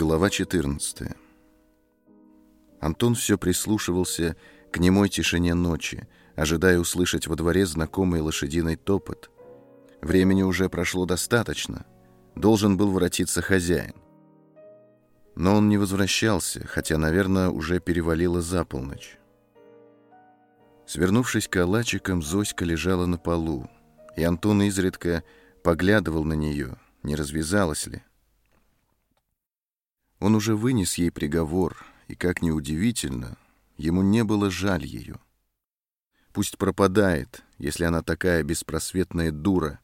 Глава 14 Антон все прислушивался к немой тишине ночи, ожидая услышать во дворе знакомый лошадиный топот. Времени уже прошло достаточно. Должен был воротиться хозяин. Но он не возвращался, хотя, наверное, уже перевалило за полночь. Свернувшись калачиком, Зоська лежала на полу, и Антон изредка поглядывал на нее, не развязалась ли. Он уже вынес ей приговор, и, как ни удивительно, ему не было жаль ее. Пусть пропадает, если она такая беспросветная дура,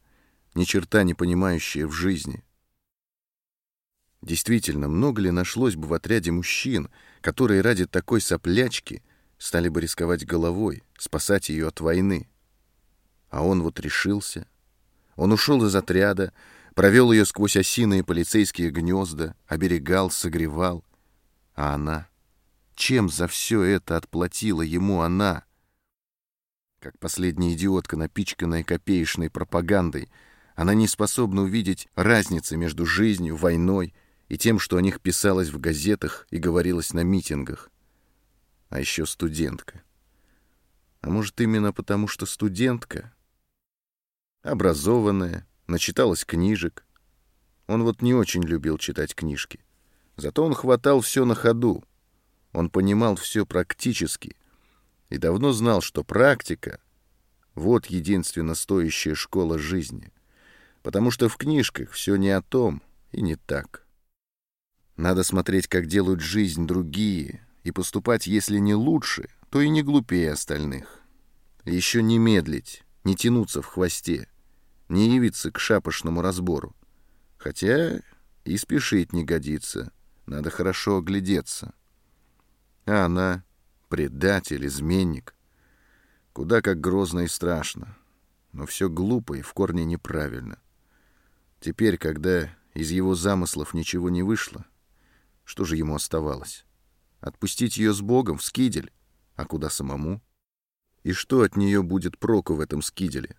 ни черта не понимающая в жизни. Действительно, много ли нашлось бы в отряде мужчин, которые ради такой соплячки стали бы рисковать головой, спасать ее от войны? А он вот решился. Он ушел из отряда, провел ее сквозь осиные полицейские гнезда, оберегал, согревал. А она? Чем за все это отплатила ему она? Как последняя идиотка, напичканная копеечной пропагандой, она не способна увидеть разницы между жизнью, войной и тем, что о них писалось в газетах и говорилось на митингах. А еще студентка. А может, именно потому, что студентка? Образованная, начиталась книжек. Он вот не очень любил читать книжки. Зато он хватал все на ходу. Он понимал все практически и давно знал, что практика — вот единственно стоящая школа жизни, потому что в книжках все не о том и не так. Надо смотреть, как делают жизнь другие, и поступать, если не лучше, то и не глупее остальных. Еще не медлить, не тянуться в хвосте — не явиться к шапошному разбору. Хотя и спешить не годится, надо хорошо оглядеться. А она — предатель, изменник. Куда как грозно и страшно. Но все глупо и в корне неправильно. Теперь, когда из его замыслов ничего не вышло, что же ему оставалось? Отпустить ее с Богом в скидель? А куда самому? И что от нее будет проку в этом скиделе?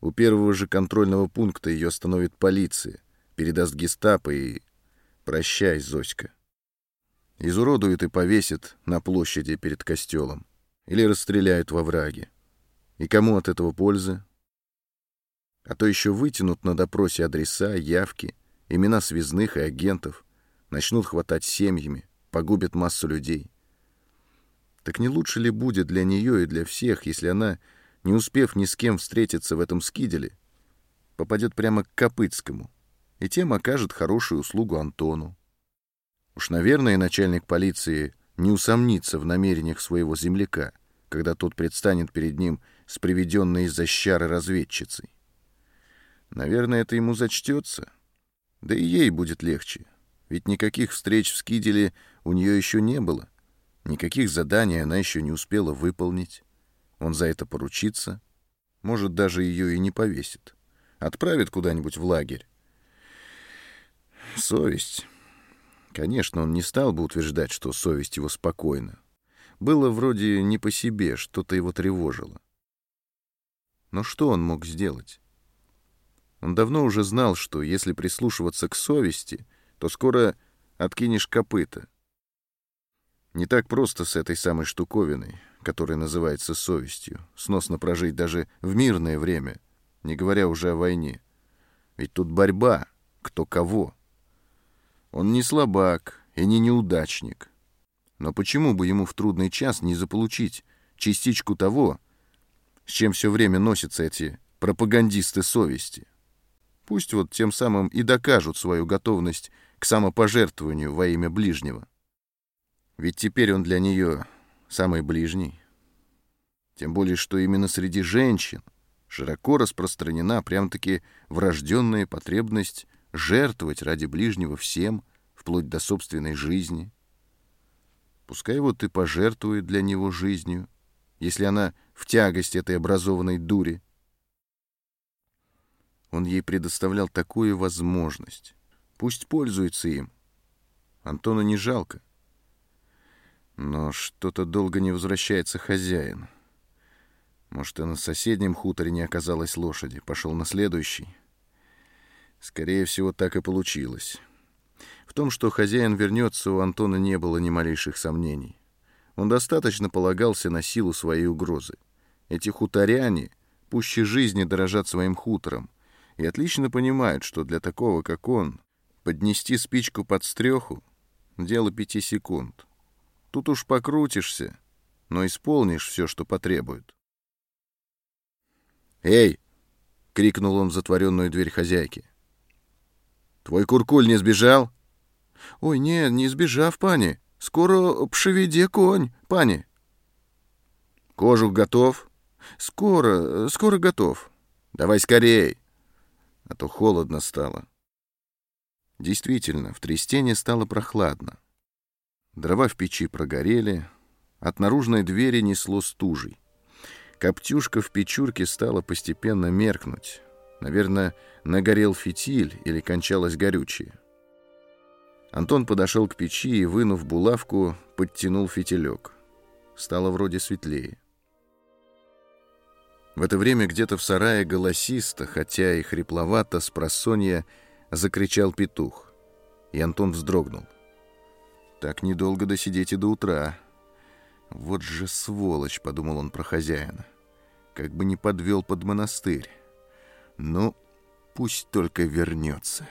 У первого же контрольного пункта ее остановит полиция, передаст гестапо и... Прощай, Зоська. Изуродует и повесит на площади перед костелом. Или расстреляют во враге. И кому от этого пользы? А то еще вытянут на допросе адреса, явки, имена связных и агентов, начнут хватать семьями, погубят массу людей. Так не лучше ли будет для нее и для всех, если она не успев ни с кем встретиться в этом скиделе, попадет прямо к Копытскому, и тем окажет хорошую услугу Антону. Уж, наверное, начальник полиции не усомнится в намерениях своего земляка, когда тот предстанет перед ним с приведенной из-за щары разведчицей. Наверное, это ему зачтется. Да и ей будет легче, ведь никаких встреч в Скиделе у нее еще не было, никаких заданий она еще не успела выполнить. Он за это поручится. Может, даже ее и не повесит. Отправит куда-нибудь в лагерь. Совесть. Конечно, он не стал бы утверждать, что совесть его спокойна. Было вроде не по себе, что-то его тревожило. Но что он мог сделать? Он давно уже знал, что если прислушиваться к совести, то скоро откинешь копыта. Не так просто с этой самой штуковиной которая называется совестью, сносно прожить даже в мирное время, не говоря уже о войне. Ведь тут борьба, кто кого. Он не слабак и не неудачник. Но почему бы ему в трудный час не заполучить частичку того, с чем все время носятся эти пропагандисты совести? Пусть вот тем самым и докажут свою готовность к самопожертвованию во имя ближнего. Ведь теперь он для нее самый ближний. Тем более, что именно среди женщин широко распространена прям-таки врожденная потребность жертвовать ради ближнего всем, вплоть до собственной жизни. Пускай вот и пожертвует для него жизнью, если она в тягость этой образованной дури. Он ей предоставлял такую возможность. Пусть пользуется им. Антону не жалко. Но что-то долго не возвращается хозяин. Может, и на соседнем хуторе не оказалось лошади. Пошел на следующий. Скорее всего, так и получилось. В том, что хозяин вернется, у Антона не было ни малейших сомнений. Он достаточно полагался на силу своей угрозы. Эти хуторяне пуще жизни дорожат своим хутором и отлично понимают, что для такого, как он, поднести спичку под стреху — дело пяти секунд. Тут уж покрутишься, но исполнишь все, что потребует. «Эй!» — крикнул он в затворенную дверь хозяйки. «Твой куркуль не сбежал?» «Ой, нет, не сбежав, пани. Скоро пшеведе конь, пани». «Кожух готов?» «Скоро, скоро готов». «Давай скорей, а то холодно стало». Действительно, в Трестене стало прохладно. Дрова в печи прогорели, от наружной двери несло стужей. Коптюшка в печурке стала постепенно меркнуть. Наверное, нагорел фитиль или кончалось горючее. Антон подошел к печи и, вынув булавку, подтянул фитилек. Стало вроде светлее. В это время где-то в сарае голосисто, хотя и хрипловато, с просонья, закричал петух. И Антон вздрогнул. «Так недолго досидеть и до утра». «Вот же сволочь!» — подумал он про хозяина. «Как бы не подвел под монастырь. Ну, пусть только вернется».